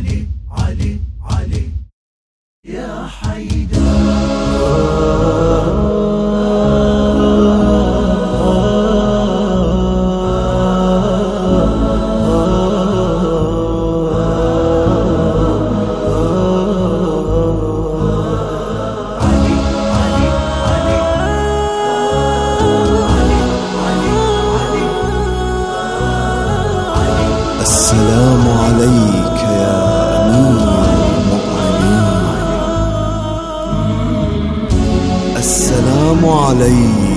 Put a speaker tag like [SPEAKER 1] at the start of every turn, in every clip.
[SPEAKER 1] علي علي علي. يا حيدر.
[SPEAKER 2] السلام عليك.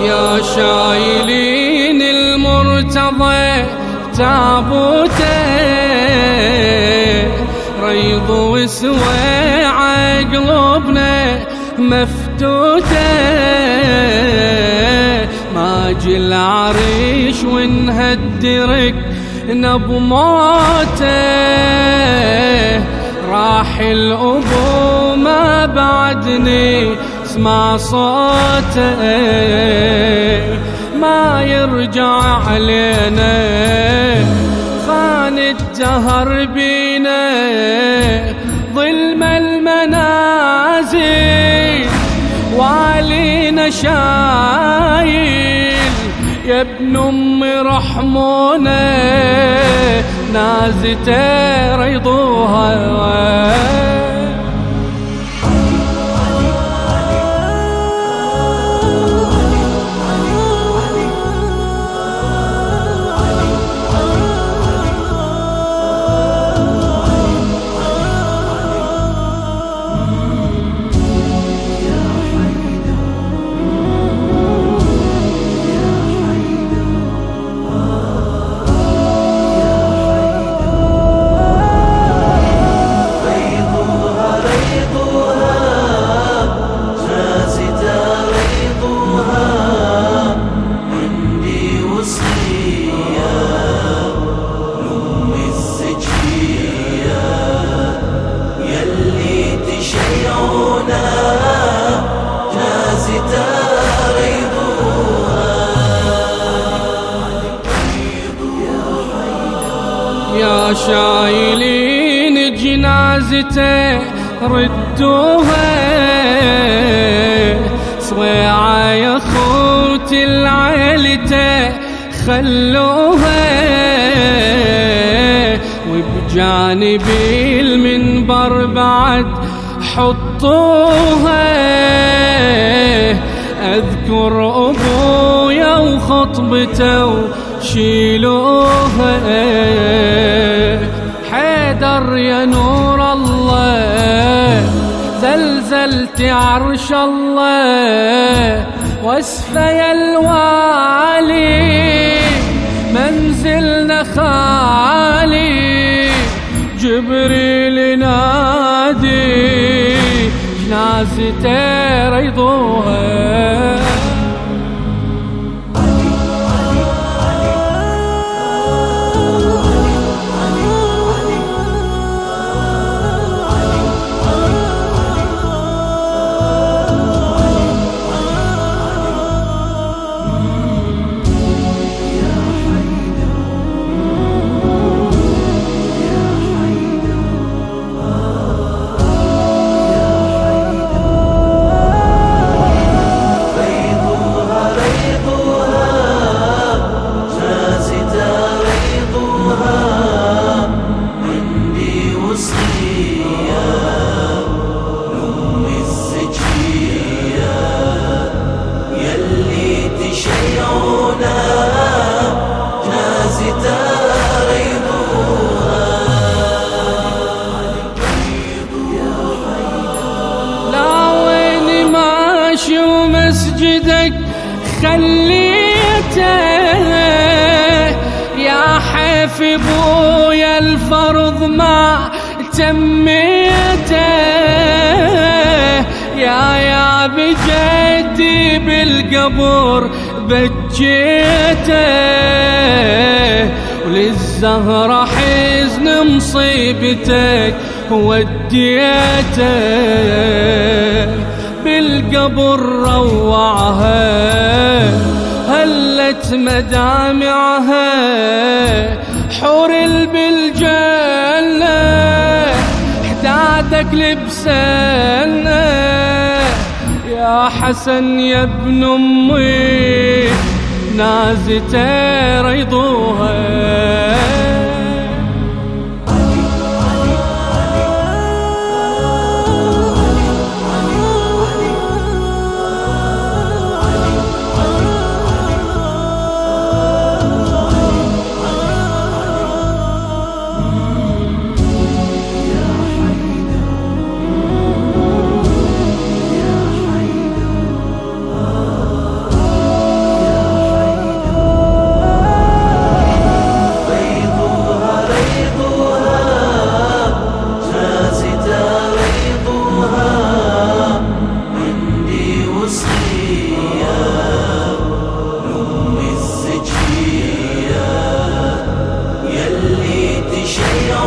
[SPEAKER 2] يا
[SPEAKER 3] شايلين المرتضى تابوته. ريض وسوى عقلبنا مفتوته. ماجي العريش ونهدرك نب موته راح الأبو ما بعدني اسمع صوته ما يرجع علينا. خان الدهر بينا ظلم المنازل. والينا شايل يا ابن أم رحمونا. نازته ريضوها. جنازته ردوها. صويعة يا خوت العيلته خلوها. وبجانبي المنبر بعد حطوها. أذكر أبويا وخطبته وشيلوها. حيدر يا نور الله زلزلت عرش الله واسفة يا الوالي منزلنا خالي جبريل نادي جنازته ريضوها يا حيف بويا الفرض ما تميته. يا يا بجدي بالقبر بجيته. وللزهرة حزن مصيبتك وديته. بالقبر روعها. هلت مدامعها حور بالجنة حدادك لبسنا. يا حسن يا ابن أمي نازته ريضوها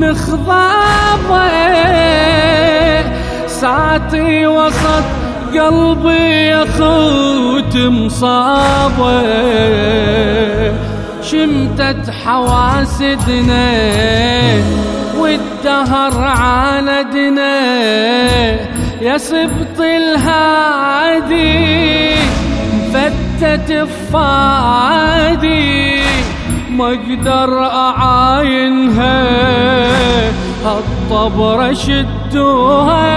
[SPEAKER 3] مخضابة. ساطي وسط قلبي يا خوت مصابة. شمتت حواسدنا والدهر عاندنا. يا سبط الهادي فتت الفادي ما أقدر اعاينها هالطبرة شدوها.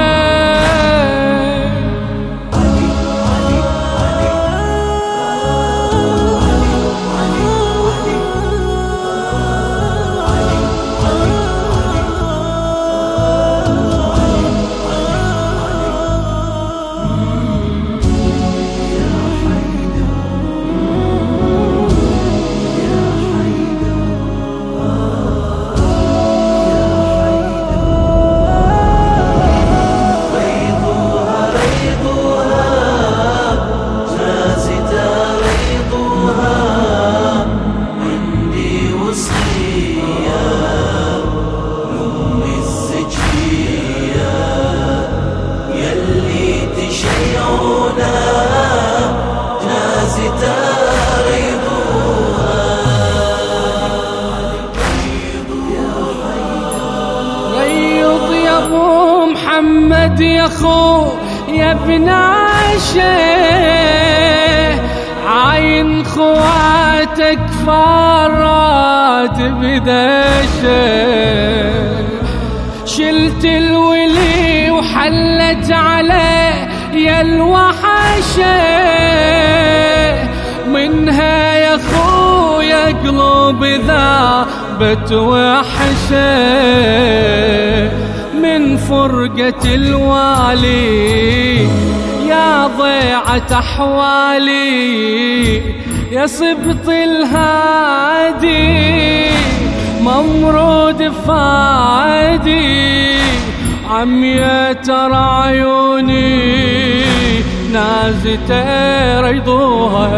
[SPEAKER 3] يا خو يا ابن عشه عين خواتك فرات بدشه شلت الولي وحلت عليه يا الوحشة. منها يا خويا قلوب ذابت وحشة. من فرقة الوالي يا ضيعة أحوالي يا صبط الهادي ممرود فادي عمي ترى عيوني نازتة ريضوها.